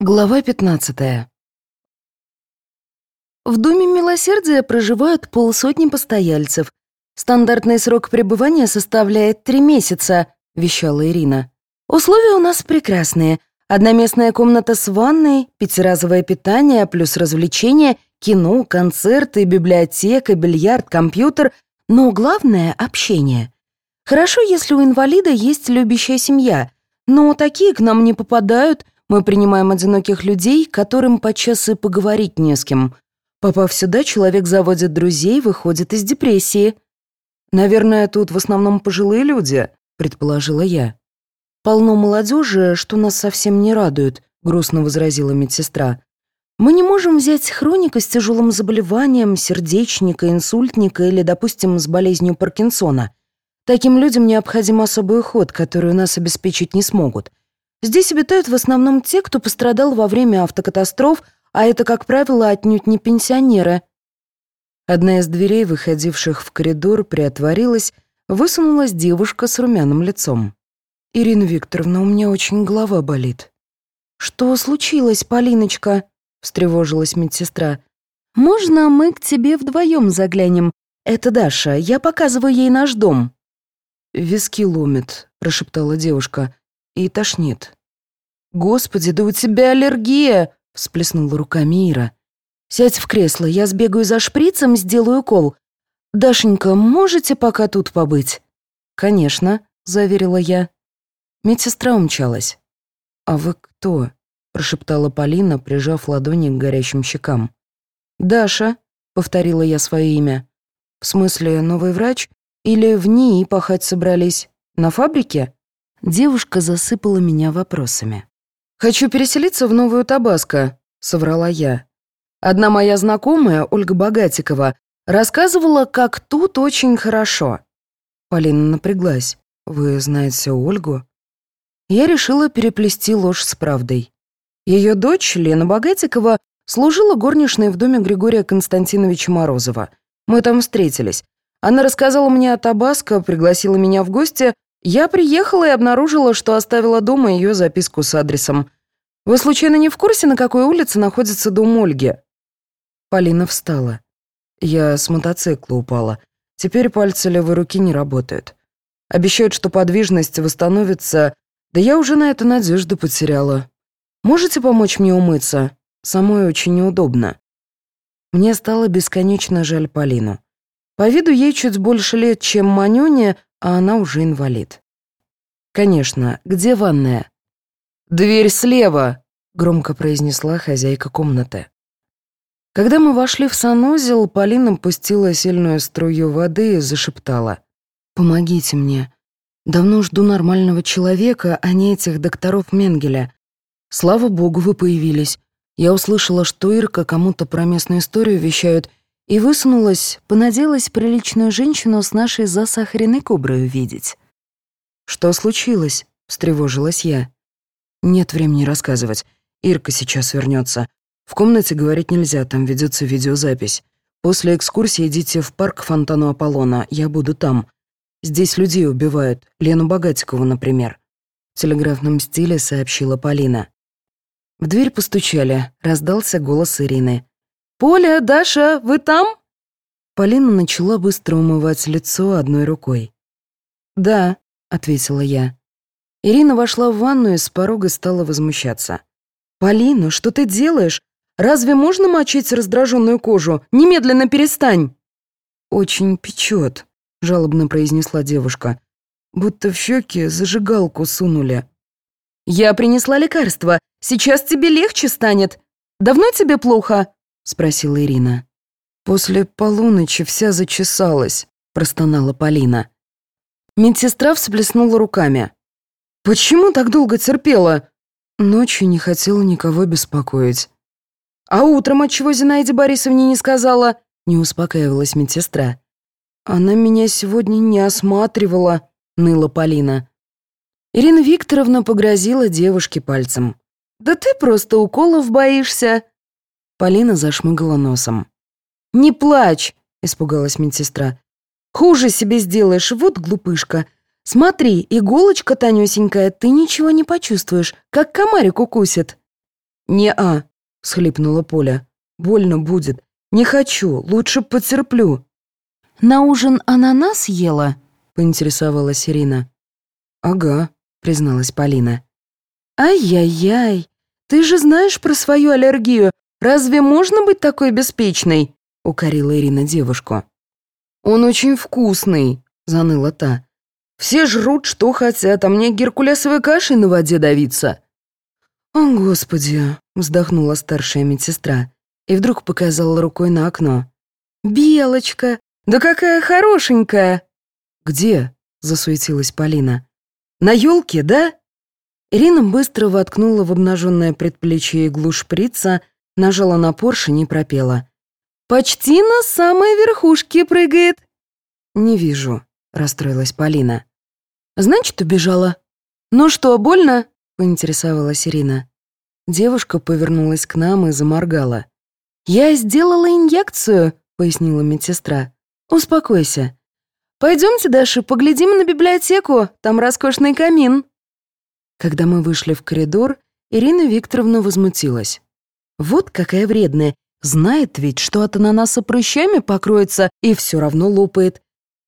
Глава 15 В Доме Милосердия проживают полсотни постояльцев. Стандартный срок пребывания составляет три месяца, вещала Ирина. Условия у нас прекрасные. Одноместная комната с ванной, пятиразовое питание, плюс развлечения, кино, концерты, библиотека, бильярд, компьютер. Но главное — общение. Хорошо, если у инвалида есть любящая семья, но такие к нам не попадают — мы принимаем одиноких людей, которым подчас и поговорить не с кем. Попав сюда, человек заводит друзей, выходит из депрессии. «Наверное, тут в основном пожилые люди», — предположила я. «Полно молодежи, что нас совсем не радует», — грустно возразила медсестра. «Мы не можем взять хроника с тяжелым заболеванием, сердечника, инсультника или, допустим, с болезнью Паркинсона. Таким людям необходим особый уход, который у нас обеспечить не смогут. Здесь обитают в основном те, кто пострадал во время автокатастроф, а это, как правило, отнюдь не пенсионеры. Одна из дверей, выходивших в коридор, приотворилась, высунулась девушка с румяным лицом. «Ирина Викторовна, у меня очень голова болит». «Что случилось, Полиночка?» — встревожилась медсестра. «Можно мы к тебе вдвоем заглянем? Это Даша, я показываю ей наш дом». «Виски ломит», — прошептала девушка и тошнит. «Господи, да у тебя аллергия!» — всплеснула руками Ира. «Сядь в кресло, я сбегаю за шприцем, сделаю укол. Дашенька, можете пока тут побыть?» «Конечно», — заверила я. Медсестра умчалась. «А вы кто?» — прошептала Полина, прижав ладони к горящим щекам. «Даша», — повторила я свое имя. «В смысле, новый врач? Или в НИИ пахать собрались? На фабрике?» Девушка засыпала меня вопросами. «Хочу переселиться в Новую Табаско», — соврала я. Одна моя знакомая, Ольга Богатикова, рассказывала, как тут очень хорошо. Полина напряглась. «Вы знаете Ольгу?» Я решила переплести ложь с правдой. Ее дочь, Лена Богатикова, служила горничной в доме Григория Константиновича Морозова. Мы там встретились. Она рассказала мне о Табаско, пригласила меня в гости, я приехала и обнаружила, что оставила дома ее записку с адресом. Вы случайно не в курсе, на какой улице находится дом Ольги? Полина встала. Я с мотоцикла упала. Теперь пальцы левой руки не работают. Обещают, что подвижность восстановится, да я уже на это надежду потеряла. Можете помочь мне умыться? Самой очень неудобно. Мне стало бесконечно жаль Полину. По виду ей чуть больше лет, чем Манюне, а она уже инвалид. «Конечно, где ванная?» «Дверь слева», — громко произнесла хозяйка комнаты. Когда мы вошли в санузел, Полина пустила сильную струю воды и зашептала. «Помогите мне. Давно жду нормального человека, а не этих докторов Менгеля. Слава богу, вы появились. Я услышала, что Ирка кому-то про местную историю вещают, и высунулась, понадеялась приличную женщину с нашей засахаренной коброй увидеть. «Что случилось?» — встревожилась я. «Нет времени рассказывать. Ирка сейчас вернется. В комнате говорить нельзя, там ведется видеозапись. После экскурсии идите в парк фонтану Аполлона, я буду там. Здесь людей убивают, Лену Богатикову, например». В телеграфном стиле сообщила Полина. В дверь постучали, раздался голос Ирины. «Поля, Даша, вы там?» Полина начала быстро умывать лицо одной рукой. «Да», — ответила я. Ирина вошла в ванну и с порога стала возмущаться. «Полина, что ты делаешь? Разве можно мочить раздраженную кожу? Немедленно перестань!» «Очень печет», — жалобно произнесла девушка. «Будто в щеки зажигалку сунули». «Я принесла лекарство. Сейчас тебе легче станет. Давно тебе плохо?» Спросила Ирина. После полуночи вся зачесалась, простонала Полина. Медсестра всплеснула руками. Почему так долго терпела? Ночью не хотела никого беспокоить. А утром отчего Зинаиде Борисовне не сказала? Не успокаивалась медсестра. Она меня сегодня не осматривала, ныла Полина. Ирина Викторовна погрозила девушке пальцем. «Да ты просто уколов боишься!» Полина зашмыгала носом. «Не плачь!» — испугалась медсестра. «Хуже себе сделаешь, вот глупышка. Смотри, иголочка тонюсенькая, ты ничего не почувствуешь, как комарик укусит». «Не-а», — схлипнула Поля. «Больно будет. Не хочу, лучше потерплю». «На ужин ананас ела?» — поинтересовалась Ирина. «Ага», — призналась Полина. «Ай-яй-яй, ты же знаешь про свою аллергию. Разве можно быть такой беспечной?» — укорила Ирина девушку. «Он очень вкусный», — заныла та. «Все жрут, что хотят, а мне геркулесовой кашей на воде давиться». «О, Господи!» — вздохнула старшая медсестра и вдруг показала рукой на окно. «Белочка! Да какая хорошенькая!» «Где?» — засуетилась Полина. «На елке, да?» Ирина быстро воткнула в обнаженное предплечье иглу шприца, нажала на поршень и пропела. «Почти на самой верхушке прыгает». «Не вижу», — расстроилась Полина. «Значит, убежала». «Ну что, больно?» — поинтересовалась Ирина. Девушка повернулась к нам и заморгала. «Я сделала инъекцию», — пояснила медсестра. «Успокойся. Пойдемте, Даша, поглядим на библиотеку, там роскошный камин». Когда мы вышли в коридор, Ирина Викторовна возмутилась. «Вот какая вредная. Знает ведь, что от ананаса прыщами покроется и все равно лопает.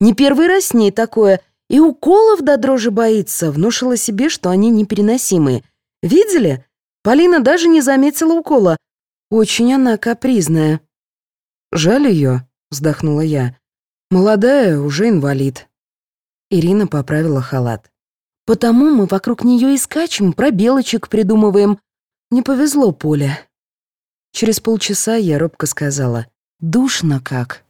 Не первый раз с ней такое. И уколов до дрожи боится, внушила себе, что они непереносимые. Видели? Полина даже не заметила укола. Очень она капризная». «Жаль ее», — вздохнула я. «Молодая, уже инвалид». Ирина поправила халат. Потому мы вокруг нее и скачем, про белочек придумываем. Не повезло Поле. Через полчаса я робко сказала. «Душно как».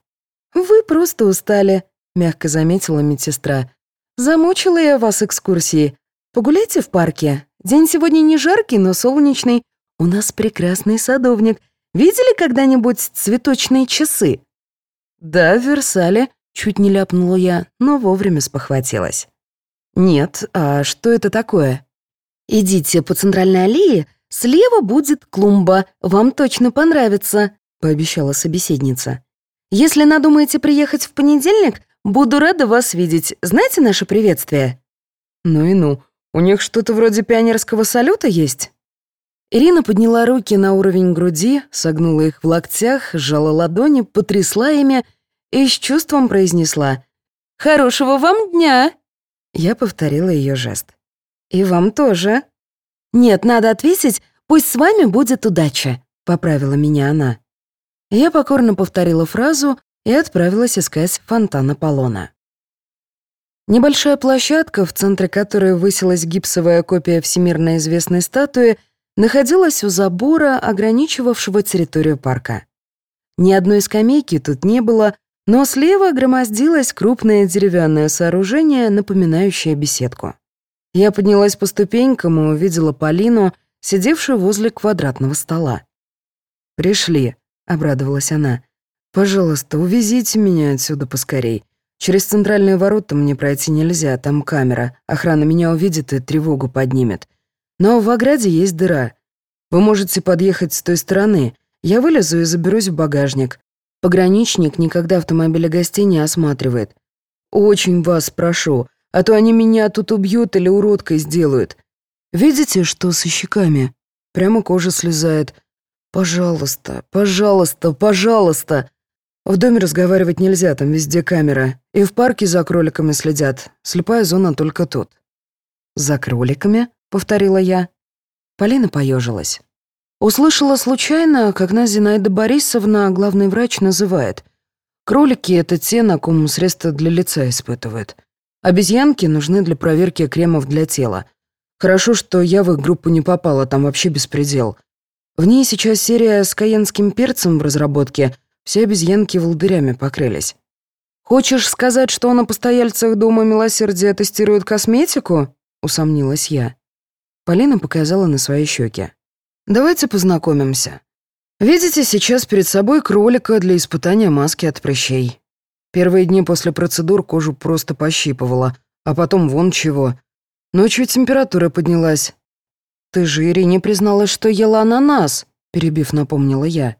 «Вы просто устали», — мягко заметила медсестра. «Замучила я вас экскурсии. Погуляйте в парке. День сегодня не жаркий, но солнечный. У нас прекрасный садовник. Видели когда-нибудь цветочные часы?» «Да, в Версале», — чуть не ляпнула я, но вовремя спохватилась. «Нет, а что это такое?» «Идите по центральной аллее, слева будет клумба, вам точно понравится», — пообещала собеседница. «Если надумаете приехать в понедельник, буду рада вас видеть. Знаете наше приветствие?» «Ну и ну, у них что-то вроде пионерского салюта есть?» Ирина подняла руки на уровень груди, согнула их в локтях, сжала ладони, потрясла ими и с чувством произнесла «Хорошего вам дня!» Я повторила ее жест. «И вам тоже». «Нет, надо ответить, пусть с вами будет удача», — поправила меня она. Я покорно повторила фразу и отправилась искать фонтан Аполлона. Небольшая площадка, в центре которой высилась гипсовая копия всемирно известной статуи, находилась у забора, ограничивавшего территорию парка. Ни одной скамейки тут не было, но слева громоздилось крупное деревянное сооружение, напоминающее беседку. Я поднялась по ступенькам и увидела Полину, сидевшую возле квадратного стола. «Пришли», — обрадовалась она. «Пожалуйста, увезите меня отсюда поскорей. Через центральные ворота мне пройти нельзя, там камера. Охрана меня увидит и тревогу поднимет. Но в ограде есть дыра. Вы можете подъехать с той стороны. Я вылезу и заберусь в багажник. Пограничник никогда автомобили гостей не осматривает. Очень вас прошу, а то они меня тут убьют или уродкой сделают. Видите, что со щеками? Прямо кожа слезает. Пожалуйста, пожалуйста, пожалуйста. В доме разговаривать нельзя, там везде камера. И в парке за кроликами следят. Слепая зона только тут. «За кроликами?» — повторила я. Полина поежилась. Услышала случайно, как нас Зинаида Борисовна, главный врач, называет. Кролики — это те, на ком средства для лица испытывают. Обезьянки нужны для проверки кремов для тела. Хорошо, что я в их группу не попала, там вообще беспредел. В ней сейчас серия с каенским перцем в разработке, все обезьянки волдырями покрылись. «Хочешь сказать, что на постояльцах Дома Милосердия тестируют косметику?» — усомнилась я. Полина показала на свои щеки. Давайте познакомимся. Видите сейчас перед собой кролика для испытания маски от прыщей. Первые дни после процедур кожу просто пощипывала, а потом вон чего. Ночью температура поднялась. «Ты же Ирине призналась, что ела ананас», — перебив, напомнила я.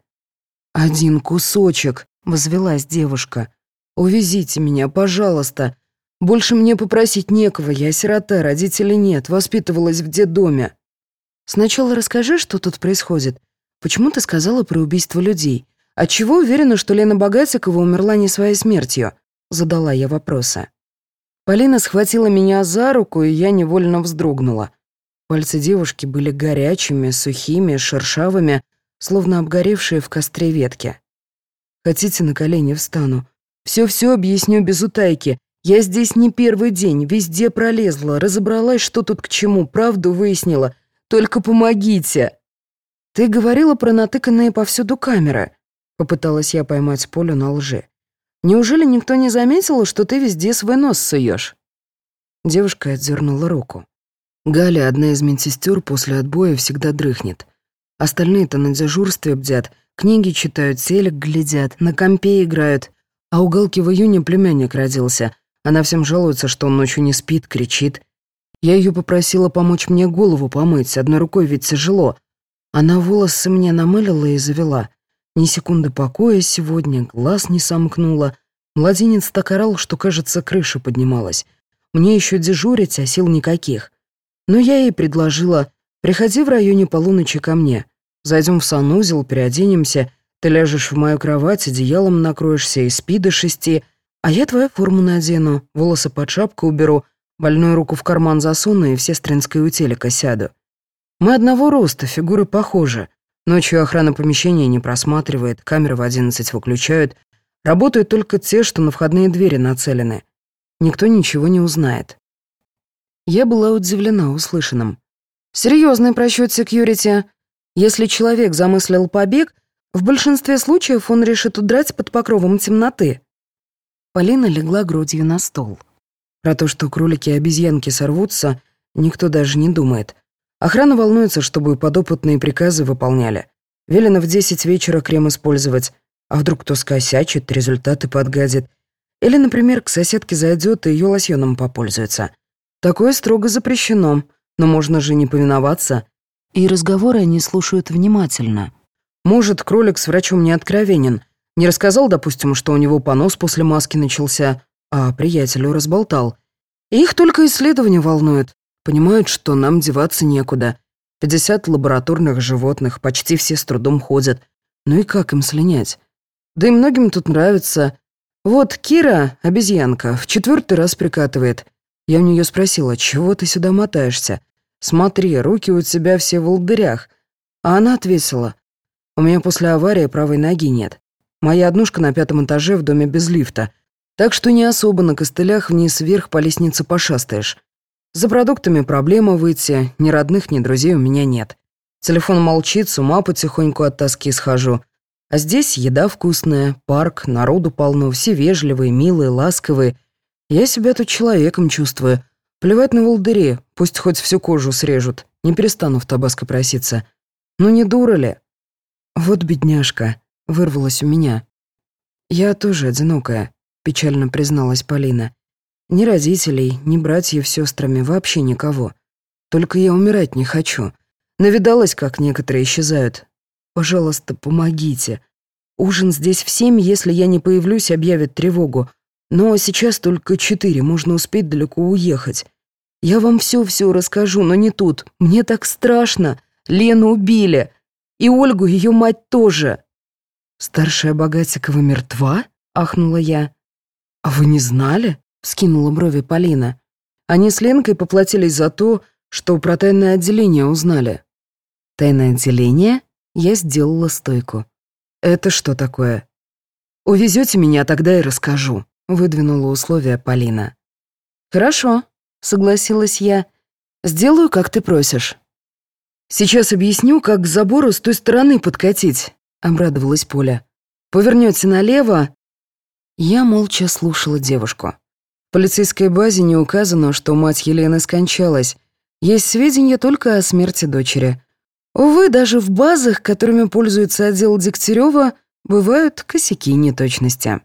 «Один кусочек», — возвелась девушка. «Увезите меня, пожалуйста. Больше мне попросить некого, я сирота, родителей нет, воспитывалась в детдоме». Сначала расскажи, что тут происходит. Почему ты сказала про убийство людей? Отчего уверена, что Лена Богатикова умерла не своей смертью? Задала я вопросы. Полина схватила меня за руку, и я невольно вздрогнула. Пальцы девушки были горячими, сухими, шершавыми, словно обгоревшие в костре ветки. «Хотите, на колени встану? Все-все объясню без утайки. Я здесь не первый день, везде пролезла, разобралась, что тут к чему, правду выяснила. Только помогите!» «Ты говорила про натыканные повсюду камеры», — попыталась я поймать Полю на лжи. «Неужели никто не заметил, что ты везде свой нос суешь?» Девушка отдернула руку. Галя, одна из медсестер, после отбоя всегда дрыхнет. Остальные-то на дежурстве бдят, книги читают, телек глядят, на компе играют. А у Галки в июне племянник родился. Она всем жалуется, что он ночью не спит, кричит. Я ее попросила помочь мне голову помыть, одной рукой ведь тяжело. Она волосы мне намылила и завела. Ни секунды покоя сегодня, глаз не сомкнула. Младенец так орал, что, кажется, крыша поднималась. Мне еще дежурить, а сил никаких. Но я ей предложила, приходи в районе полуночи ко мне. Зайдем в санузел, переоденемся, ты ляжешь в мою кровать, одеялом накроешься и спи до шести, а я твою форму надену, волосы под шапку уберу, больную руку в карман засуну и в сестринской у телека сяду. Мы одного роста, фигуры похожи. Ночью охрана помещения не просматривает, камеры в одиннадцать выключают. Работают только те, что на входные двери нацелены. Никто ничего не узнает. Я была удивлена услышанным. Серьезный просчет секьюрити. Если человек замыслил побег, в большинстве случаев он решит удрать под покровом темноты. Полина легла грудью на стол. Про то, что кролики и обезьянки сорвутся, никто даже не думает. Охрана волнуется, чтобы подопытные приказы выполняли. Велено в десять вечера крем использовать, а вдруг кто скосячит, результаты подгадит. Или, например, к соседке зайдет и ее лосьоном попользуется. Такое строго запрещено, но можно же не повиноваться. И разговоры они слушают внимательно. Может, кролик с врачом не откровенен. Не рассказал, допустим, что у него понос после маски начался, а приятелю разболтал. их только исследования волнуют. Понимают, что нам деваться некуда. 50 лабораторных животных, почти все с трудом ходят. Ну и как им слинять? Да и многим тут нравится. Вот Кира, обезьянка, в четвертый раз прикатывает — я у нее спросила, чего ты сюда мотаешься? Смотри, руки у тебя все в волдырях. А она ответила, у меня после аварии правой ноги нет. Моя однушка на пятом этаже в доме без лифта, так что не особо на костылях вниз-вверх по лестнице пошастаешь. За продуктами проблема выйти, ни родных, ни друзей у меня нет. Телефон молчит, с ума потихоньку от тоски схожу. А здесь еда вкусная, парк, народу полно, все вежливые, милые, ласковые — я себя тут человеком чувствую. Плевать на волдыри, пусть хоть всю кожу срежут. Не перестану в Табаско проситься. Ну не дура ли? Вот бедняжка, вырвалась у меня. Я тоже одинокая, печально призналась Полина. Ни родителей, ни братьев сестрами, вообще никого. Только я умирать не хочу. Навидалась, как некоторые исчезают. Пожалуйста, помогите. Ужин здесь в семь, если я не появлюсь, объявят тревогу. Но сейчас только четыре, можно успеть далеко уехать. Я вам все-все расскажу, но не тут. Мне так страшно. Лену убили. И Ольгу, ее мать тоже. Старшая Богатикова мертва? Ахнула я. А вы не знали? Скинула брови Полина. Они с Ленкой поплатились за то, что про тайное отделение узнали. Тайное отделение? Я сделала стойку. Это что такое? Увезете меня, тогда и расскажу выдвинула условия Полина. «Хорошо», — согласилась я. «Сделаю, как ты просишь». «Сейчас объясню, как к забору с той стороны подкатить», — обрадовалась Поля. «Повернете налево». Я молча слушала девушку. В полицейской базе не указано, что мать Елены скончалась. Есть сведения только о смерти дочери. Увы, даже в базах, которыми пользуется отдел Дегтярева, бывают косяки неточности.